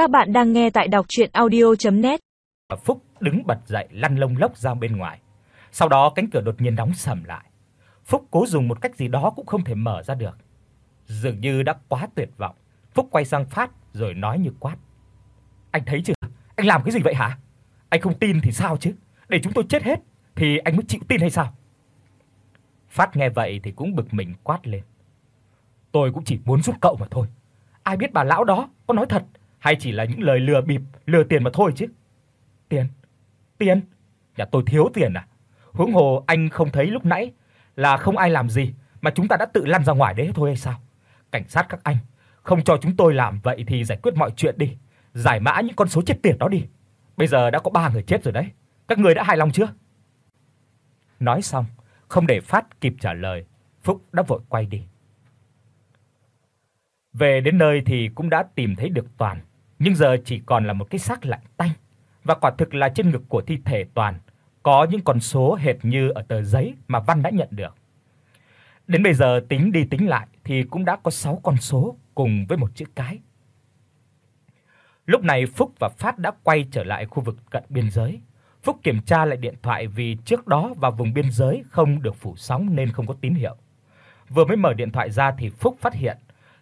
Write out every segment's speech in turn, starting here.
Các bạn đang nghe tại đọc audio net Phúc đứng bật dậy lăn lông lốc ra bên ngoài. Sau đó cánh cửa đột nhiên đóng sầm lại. Phúc cố dùng một cách gì đó cũng không thể mở ra được. Dường như đã quá tuyệt vọng, Phúc quay sang Phát rồi nói như quát: "Anh thấy chưa? Anh làm cái gì vậy hả? Anh không tin thì sao chứ? Để chúng tôi chết hết thì anh mới chịu tin hay sao?" Phát nghe vậy thì cũng bực mình quát lên: "Tôi cũng chỉ muốn giúp cậu mà thôi. Ai biết bà lão đó có nói thật hay chỉ là những lời lừa bịp, lừa tiền mà thôi chứ?" "Tiền? Tiền? Nhà tôi thiếu tiền à? Huống hồ anh không thấy lúc nãy là không ai làm gì mà chúng ta đã tự lăn ra ngoài đấy thôi hay sao? Cảnh sát các anh, không cho chúng tôi làm vậy thì giải quyết mọi chuyện đi, giải mã những con số chết tiệt đó đi. Bây giờ đã có 3 người chết rồi đấy. Các người đã hài lòng chưa?" Nói xong, không để Phát kịp trả lời, Phúc đã vội quay đi. Về đến nơi thì cũng đã tìm thấy được Toàn, nhưng giờ chỉ còn là một cái xác lạnh tanh, và quả thực là trên ngực của thi thể Toàn có những con số hệt như ở tờ giấy mà Văn đã nhận được. Đến bây giờ tính đi tính lại thì cũng đã có 6 con số cùng với một chữ cái. Lúc này Phúc và Phát đã quay trở lại khu vực cận biên giới. Phúc kiểm tra lại điện thoại vì trước đó vào vùng biên giới không được phủ sóng nên không có tín hiệu. Vừa mới mở điện thoại ra thì Phúc phát hiện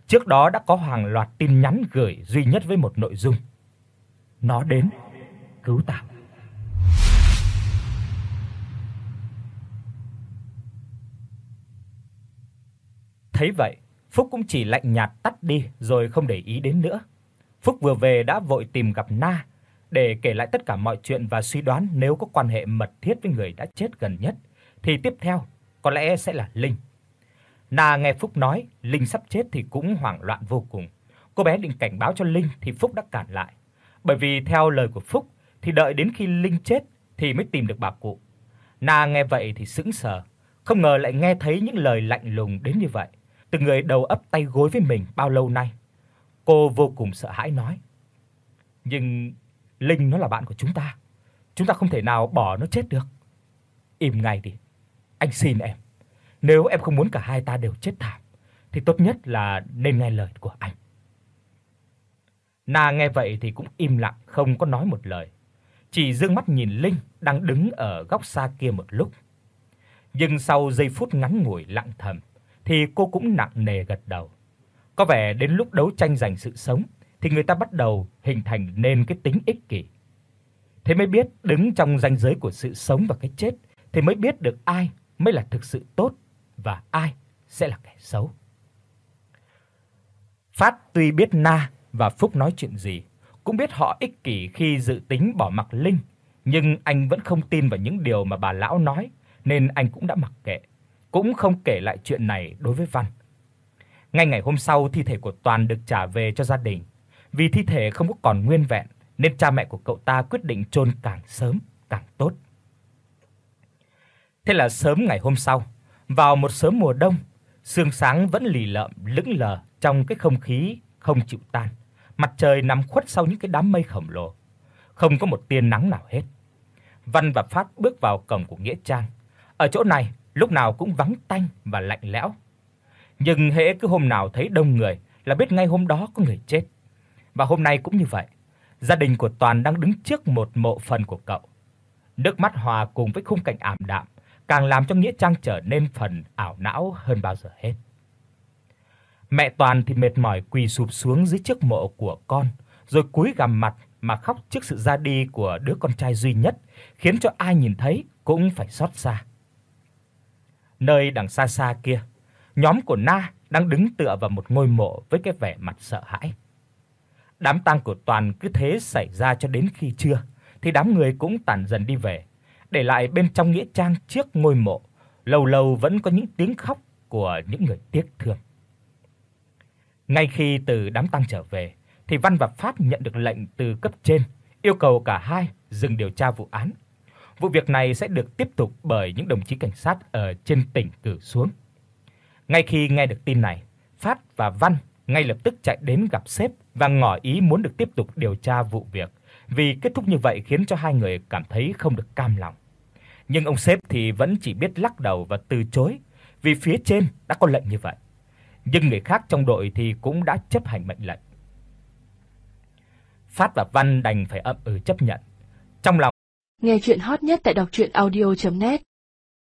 trước đó đã có hàng loạt tin nhắn gửi duy nhất với một nội dung. Nó đến cứu tao. Thấy vậy, Phúc cũng chỉ lạnh nhạt tắt đi rồi không để ý đến nữa. Phúc vừa về đã vội tìm gặp Na để kể lại tất cả mọi chuyện và suy đoán nếu có quan hệ mật thiết với người đã chết gần nhất thì tiếp theo có lẽ sẽ là Linh. Na nghe Phúc nói Linh sắp chết thì cũng hoảng loạn vô cùng. Cô bé định cảnh báo cho Linh thì Phúc đã cản lại. Bởi vì theo lời của Phúc thì đợi đến khi Linh chết thì mới tìm được bà cụ. Na nghe vậy thì sững sờ, không ngờ lại nghe thấy những lời lạnh lùng đến như vậy từ người đầu ấp tay gối với mình bao lâu nay. Cô vô cùng sợ hãi nói: "Nhưng Linh nó là bạn của chúng ta, chúng ta không thể nào bỏ nó chết được. Im ngay đi. Anh xin em, nếu em không muốn cả hai ta đều chết thảm thì tốt nhất là nên nghe lời của anh." Na nghe vậy thì cũng im lặng không có nói một lời, chỉ dương mắt nhìn Linh đang đứng ở góc xa kia một lúc. Nhưng sau giây phút ngắn ngủi lặng thầm, thì cô cũng nặng nề gật đầu. Có vẻ đến lúc đấu tranh giành sự sống thì người ta bắt đầu hình thành nên cái tính ích kỷ. Thế mới biết đứng trong ranh giới của sự sống và cái chết thì mới biết được ai mới là thực sự tốt và ai sẽ là kẻ xấu. Phát tuy biết Na và Phúc nói chuyện gì, cũng biết họ ích kỷ khi dự tính bỏ mặc Linh, nhưng anh vẫn không tin vào những điều mà bà lão nói nên anh cũng đã mặc kệ cũng không kể lại chuyện này đối với Văn. Ngay ngày hôm sau thi thể của Toàn được trả về cho gia đình. Vì thi thể không có còn nguyên vẹn nên cha mẹ của cậu ta quyết định chôn càng sớm càng tốt. Thế là sớm ngày hôm sau, vào một sớm mùa đông, sương sáng vẫn lì lợm lững lờ trong cái không khí không chịu tan. Mặt trời nằm khuất sau những cái đám mây khổng lồ, không có một tia nắng nào hết. Văn và Phát bước vào cổng của nghĩa trang. Ở chỗ này, lúc nào cũng vắng tanh và lạnh lẽo. Nhưng hễ cứ hôm nào thấy đông người là biết ngay hôm đó có người chết. Và hôm nay cũng như vậy. Gia đình của Toàn đang đứng trước một mộ phần của cậu. Nước mắt hòa cùng với khung cảnh ảm đạm, càng làm cho nghĩa trang trở nên phần ảo não hơn bao giờ hết. Mẹ Toàn thì mệt mỏi quỳ sụp xuống dưới chiếc mộ của con, rồi cúi gằm mặt mà khóc trước sự ra đi của đứa con trai duy nhất, khiến cho ai nhìn thấy cũng phải xót xa. Nơi đằng xa xa kia, nhóm của Na đang đứng tựa vào một ngôi mộ với cái vẻ mặt sợ hãi. Đám tang của Toàn cứ thế xảy ra cho đến khi trưa thì đám người cũng tản dần đi về, để lại bên trong nghĩa trang trước ngôi mộ, lâu lâu vẫn có những tiếng khóc của những người tiếc thương. Ngay khi từ đám tang trở về thì Văn và Phát nhận được lệnh từ cấp trên yêu cầu cả hai dừng điều tra vụ án Vụ việc này sẽ được tiếp tục bởi những đồng chí cảnh sát ở trên tỉnh cử xuống. Ngay khi nghe được tin này, Phát và Văn ngay lập tức chạy đến gặp sếp và ngỏ ý muốn được tiếp tục điều tra vụ việc, vì kết thúc như vậy khiến cho hai người cảm thấy không được cam lòng. Nhưng ông sếp thì vẫn chỉ biết lắc đầu và từ chối, vì phía trên đã có lệnh như vậy. Nhưng người khác trong đội thì cũng đã chấp hành mệnh lệnh. Phát và Văn đành phải ậm ừ chấp nhận. Trong lòng Nghe truyện hot nhất tại doctruyenaudio.net